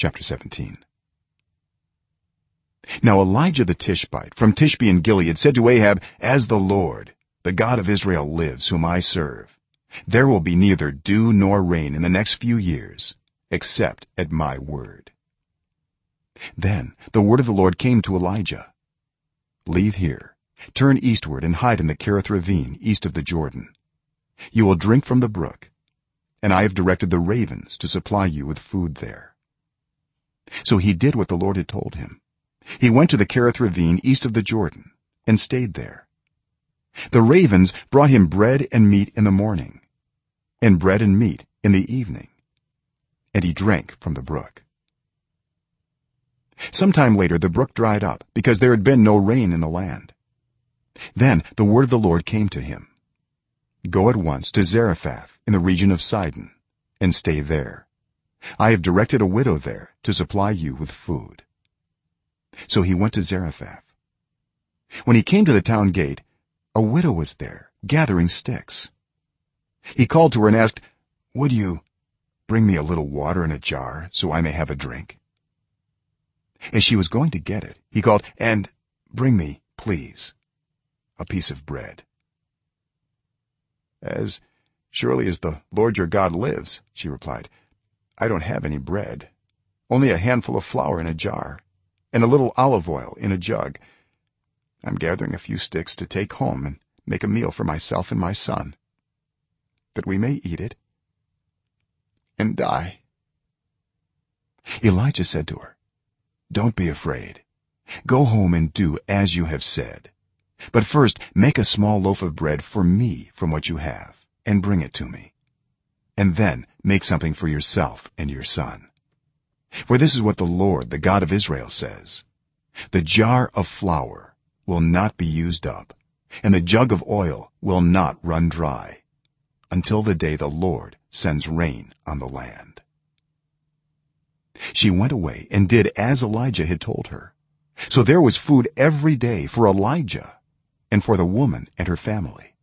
chapter 17 now elijah the tishbite from tishbe in gilead said to ahab as the lord the god of israel lives whom i serve there will be neither dew nor rain in the next few years except at my word. Then the word of the lord came to elijah leave here turn eastward and hide in the kerith ravine east of the jordan. You will drink from the brook and i have directed the ravens to supply you with food there so he did what the lord had told him. He went to the kerith ravine east of the jordan and stayed there. The ravens brought him bread and meat in the morning and bread and meat in the evening and he drank from the brook. Some time later the brook dried up because there had been no rain in the land. Then the word of the lord came to him. Go at once to zarephath in the region of sidon and stay there i have directed a widow there to supply you with food. So he went to zarephath. When he came to the town gate a widow was there gathering sticks. He called to her and asked would you bring me a little water in a jar so i may have a drink? As she was going to get it he called and bring me please a piece of bread. As surely as the lord your god lives she replied i don't have any bread. Only a handful of flour in a jar and a little olive oil in a jug. I'm gathering a few sticks to take home and make a meal for myself and my son. That we may eat it and die. Elijah said to her don't be afraid. Go home and do as you have said. But first make a small loaf of bread for me from what you have and bring it to me. And then make something for yourself and your son. For this is what the lord the god of israel says. The jar of flour will not be used up and the jug of oil will not run dry until the day the lord sends rain on the land. She went away and did as elijah had told her. So there was food every day for elijah and for the woman and her family.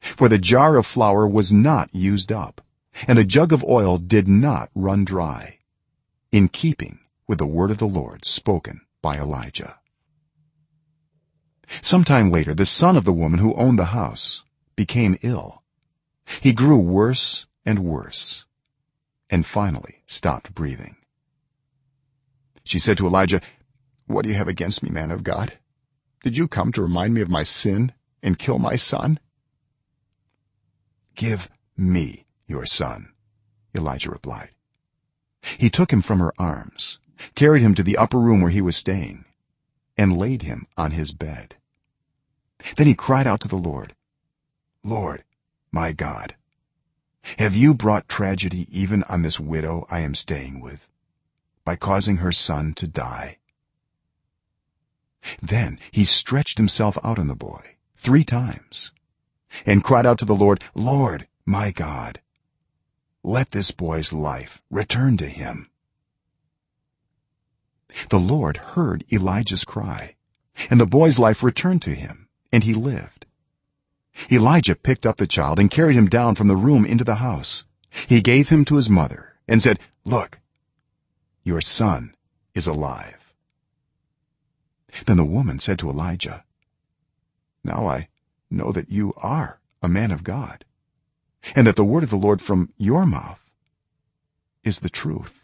For the jar of flour was not used up and the jug of oil did not run dry in keeping with the word of the lord spoken by elijah. Sometime later the son of the woman who owned the house became ill. He grew worse and worse and finally stopped breathing. She said to elijah what do you have against me man of god? Did you come to remind me of my sin and kill my son? Give me your son? Elijah replied. He took him from her arms carried him to the upper room where he was staying and laid him on his bed. Then he cried out to the lord lord my god have you brought tragedy even on this widow i am staying with by causing her son to die? Then he stretched himself out on the boy 3 times and cried out to the lord lord my god let this boy's life return to him. The lord heard elijah's cry and the boy's life returned to him and he lived. Elijah picked up the child and carried him down from the room into the house. He gave him to his mother and said look your son is alive. Then the woman said to elijah now i know that you are a man of god and that the word of the lord from your mouth is the truth